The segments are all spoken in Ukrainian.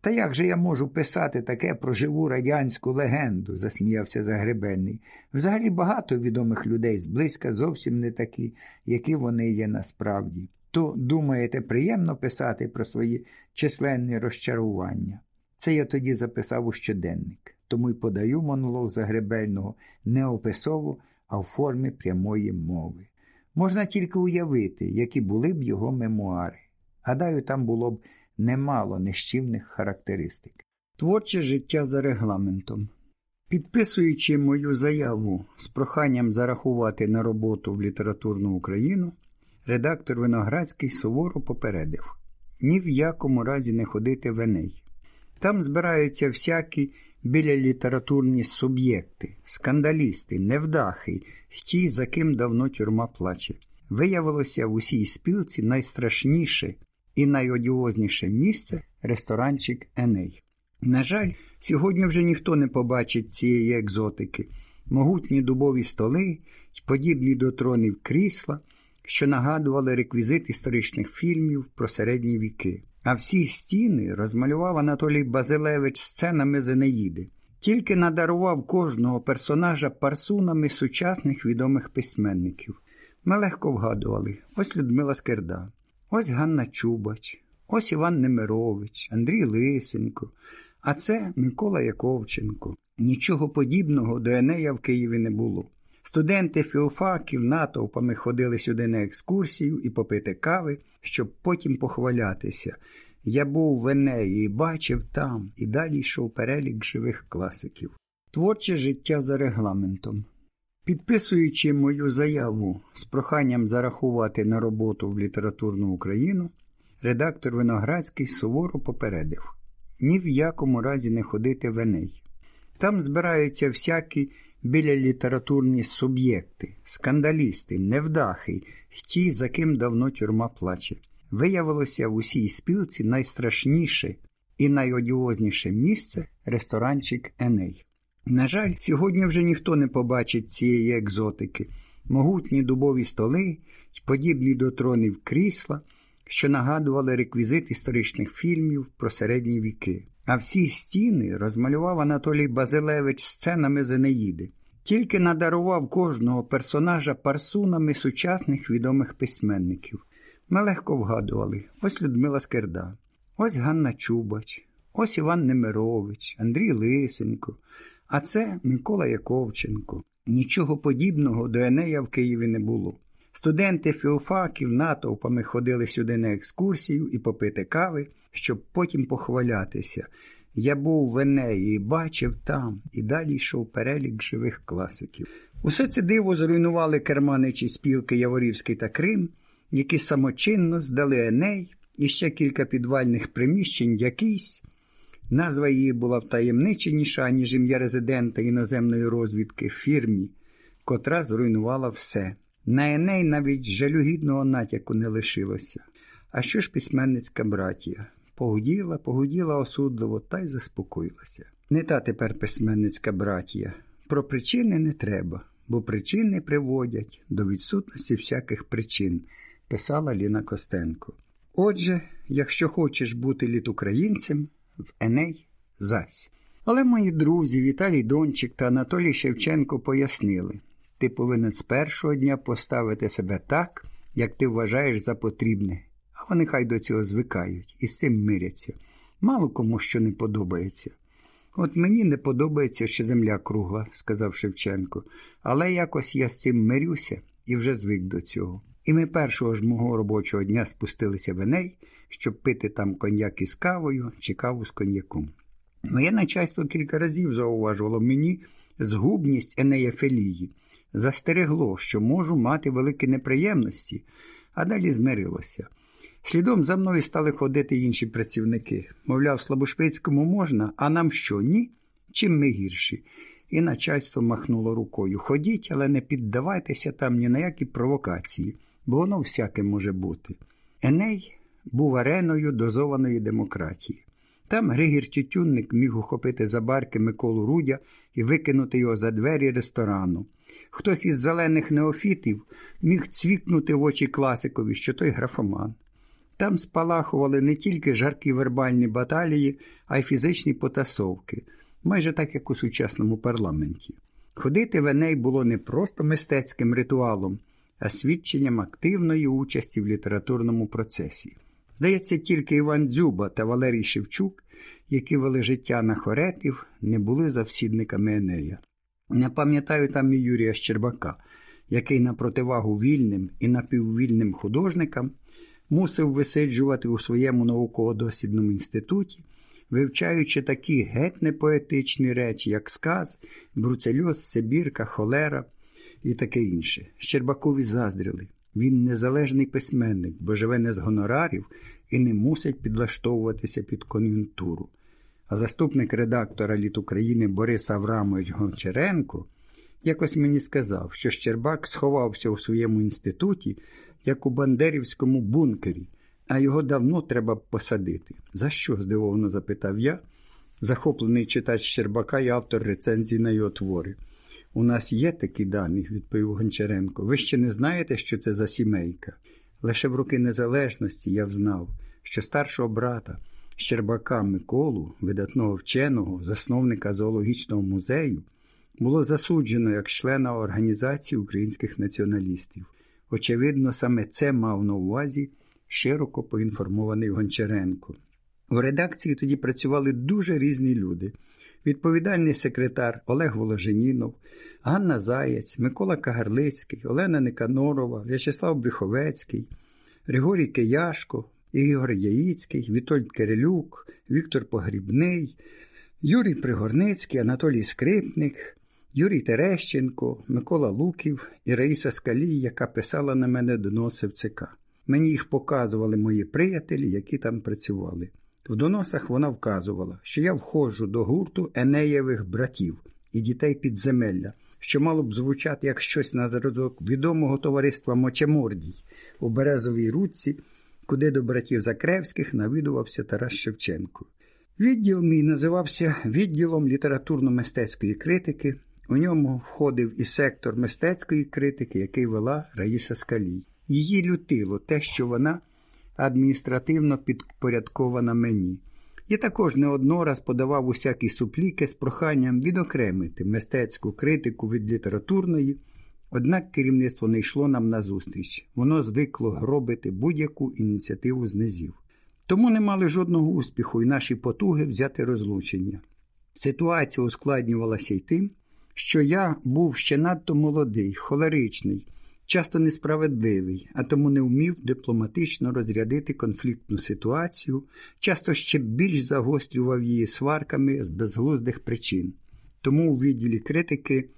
Та як же я можу писати таке про живу радянську легенду? засміявся Загребельний. Взагалі багато відомих людей зблизька зовсім не такі, які вони є насправді. То, думаєте, приємно писати про свої численні розчарування? Це я тоді записав у щоденник, тому й подаю монолог Загребельного не описово, а в формі прямої мови. Можна тільки уявити, які були б його мемуари. Гадаю, там було б немало нищівних характеристик. Творче життя за регламентом. Підписуючи мою заяву з проханням зарахувати на роботу в літературну Україну, редактор Виноградський суворо попередив ні в якому разі не ходити в Еней. Там збираються всякі біля літературні суб'єкти, скандалісти, невдахи ті, за ким давно тюрма плаче. Виявилося в усій спілці найстрашніше і найодіозніше місце ресторанчик Еней. На жаль, сьогодні вже ніхто не побачить цієї екзотики, могутні дубові столи подібні до тронів крісла, що нагадували реквізит історичних фільмів про середні віки. А всі стіни розмалював Анатолій Базилевич сценами з Енеїди. Тільки надарував кожного персонажа парсунами сучасних відомих письменників. Ми легко вгадували ось Людмила Скирда, ось Ганна Чубач, ось Іван Немирович, Андрій Лисенко, а це Микола Яковченко. Нічого подібного до Енея в Києві не було. Студенти філфаків натовпами ходили сюди на екскурсію і попити кави, щоб потім похвалятися. Я був в Енеї і бачив там, і далі йшов перелік живих класиків. Творче життя за регламентом. Підписуючи мою заяву з проханням зарахувати на роботу в літературну Україну, редактор Виноградський суворо попередив ні в якому разі не ходити в Еней. Там збираються всякі біля літературні суб'єкти, скандалісти, невдахи ті, за ким давно тюрма плаче. Виявилося в усій спілці найстрашніше і найодіозніше місце ресторанчик Еней. На жаль, сьогодні вже ніхто не побачить цієї екзотики, могутні дубові столи подібні до тронів крісла, що нагадували реквізит історичних фільмів про середні віки. А всі стіни розмалював Анатолій Базилевич сценами з Енеїди. Тільки надарував кожного персонажа парсунами сучасних відомих письменників. Ми легко вгадували ось Людмила Скирда, ось Ганна Чубач, ось Іван Немирович, Андрій Лисенко, а це Микола Яковченко. Нічого подібного до Енея в Києві не було. Студенти філфаків натовпами ходили сюди на екскурсію і попити кави, щоб потім похвалятися. Я був в Енеї бачив там, і далі йшов перелік живих класиків. Усе це диво зруйнували керманичі спілки Яворівський та Крим, які самочинно здали Еней і ще кілька підвальних приміщень якийсь. Назва її була втаємниченіша, ніж ім'я резидента іноземної розвідки фірмі, котра зруйнувала все. На Еней навіть жалюгідного натяку не лишилося. А що ж письменницька братія? Погуділа, погуділа осудливо та й заспокоїлася. Не та тепер письменницька братія. Про причини не треба, бо причини приводять до відсутності всяких причин, писала Ліна Костенко. Отже, якщо хочеш бути літукраїнцем, в Еней зась. Але мої друзі Віталій Дончик та Анатолій Шевченко пояснили ти повинен з першого дня поставити себе так, як ти вважаєш за потрібне, а вони хай до цього звикають і з цим миряться. Мало кому що не подобається. От мені не подобається, що земля кругла, сказав Шевченко, але якось я з цим мирюся і вже звик до цього. І ми першого ж мого робочого дня спустилися в Еней, щоб пити там коньяк із кавою чи каву з коньяком. Моє начальство кілька разів зауважувало мені згубність Енеєфелії, застерегло, що можу мати великі неприємності, а далі змирилося. Слідом за мною стали ходити інші працівники. Мовляв, Слабошпицькому можна, а нам що, ні? Чим ми гірші? І начальство махнуло рукою. Ходіть, але не піддавайтеся там ні на які провокації, бо воно всяке може бути. Еней був ареною дозованої демократії. Там Григір Тютюнник міг ухопити за барки Миколу Рудя і викинути його за двері ресторану. Хтось із зелених неофітів міг цвікнути в очі класикові, що той графоман. Там спалахували не тільки жаркі вербальні баталії, а й фізичні потасовки, майже так як у сучасному парламенті. Ходити в Еней було не просто мистецьким ритуалом, а свідченням активної участі в літературному процесі. Здається, тільки Іван Дзюба та Валерій Шевчук, які вели життя на хоретів, не були завсідниками Енея. Не пам'ятаю там і Юрія Щербака, який на противагу вільним і напіввільним художникам мусив висиджувати у своєму науково-дослідному інституті, вивчаючи такі геть непоетичні речі, як сказ, бруцельоз, Сибірка, холера і таке інше. Щербакові заздріли. Він незалежний письменник, бо живе не з гонорарів і не мусить підлаштовуватися під кон'юнктуру. А заступник редактора літ України Борис Аврамович Гончаренко якось мені сказав, що Щербак сховався у своєму інституті, як у Бандерівському бункері, а його давно треба посадити. За що? здивовано запитав я, захоплений читач Щербака і автор рецензії на його твори. У нас є такі дані, відповів Гончаренко. Ви ще не знаєте, що це за сімейка? Лише в роки незалежності я взнав, що старшого брата Щербака Миколу, видатного вченого, засновника зоологічного музею, було засуджено як члена Організації українських націоналістів. Очевидно, саме це мав на увазі широко поінформований Гончаренко. У редакції тоді працювали дуже різні люди. Відповідальний секретар Олег Воложенінов, Ганна Заєць, Микола Кагарлицький, Олена Никанорова, В'ячеслав Брюховецький, Григорій Кияшко, Ігор Яїцький, Вітольд Кирилюк, Віктор Погрібний, Юрій Пригорницький, Анатолій Скрипник, Юрій Терещенко, Микола Луків і Раїса Скалій, яка писала на мене доноси в ЦК. Мені їх показували мої приятелі, які там працювали. В доносах вона вказувала, що я входжу до гурту Енеєвих братів і дітей підземелля, що мало б звучати як щось на зразок відомого товариства Мочемордій у Березовій Рудці, куди до братів Закревських навідувався Тарас Шевченко. Відділ мій називався відділом літературно-мистецької критики. У ньому входив і сектор мистецької критики, який вела Раїса Скалій. Її лютило те, що вона адміністративно підпорядкована мені. Я також не однораз подавав усякі супліки з проханням відокремити мистецьку критику від літературної, однак керівництво не йшло нам назустріч. Воно звикло гробити будь-яку ініціативу з низів. Тому не мали жодного успіху і наші потуги взяти розлучення. Ситуація ускладнювалася й тим, що я був ще надто молодий, холеричний часто несправедливий, а тому не вмів дипломатично розрядити конфліктну ситуацію, часто ще більш загострював її сварками з безглуздих причин. Тому у відділі критики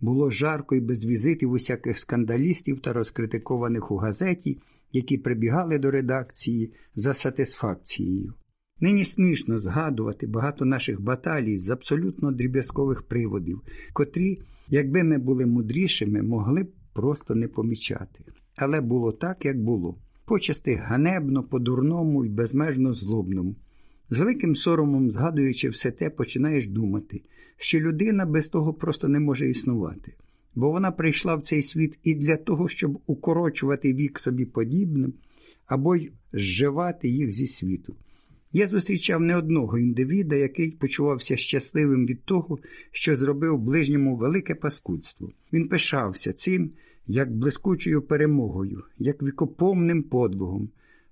було жарко і без візитів усяких скандалістів та розкритикованих у газеті, які прибігали до редакції за сатисфакцією. Нині смішно згадувати багато наших баталій з абсолютно дріб'язкових приводів, котрі, якби ми були мудрішими, могли б просто не помічати. Але було так, як було, почасти ганебно, по-дурному і безмежно злобному. З великим соромом, згадуючи все те, починаєш думати, що людина без того просто не може існувати, бо вона прийшла в цей світ і для того, щоб укорочувати вік собі подібним, або й зживати їх зі світу. Я зустрічав не одного індивіда, який почувався щасливим від того, що зробив ближньому велике паскудство. Він пишався цим як блискучою перемогою, як вікопомним подвигом.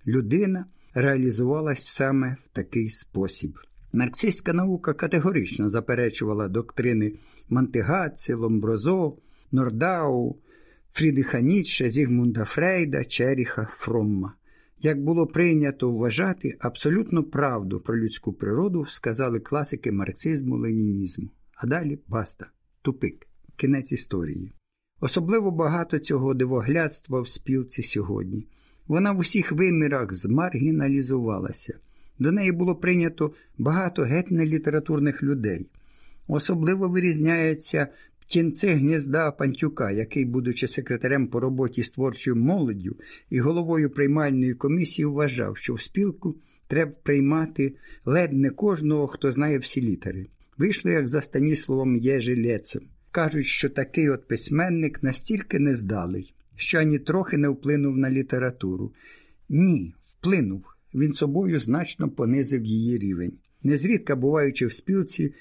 Людина реалізувалась саме в такий спосіб. Марксистська наука категорично заперечувала доктрини Мантигаці, Ломброзо, Нордау, Фрідриха Ніцше, Зігмунда Фрейда, Черіха, Фромма. Як було прийнято вважати, абсолютну правду про людську природу сказали класики марксизму ленінізму. А далі баста, тупик, кінець історії. Особливо багато цього дивоглядства в спілці сьогодні. Вона в усіх вимірах змаргіналізувалася. До неї було прийнято багато геть нелітературних людей. Особливо вирізняється птінце гнізда Пантюка, який, будучи секретарем по роботі з творчою молоддю і головою приймальної комісії, вважав, що в спілку треба приймати ледь не кожного, хто знає всі літери. Вийшло як за Станіславом Єжелецем. Кажуть, що такий от письменник настільки нездалий, що ані трохи не вплинув на літературу. Ні, вплинув. Він собою значно понизив її рівень. Незрідка буваючи в спілці,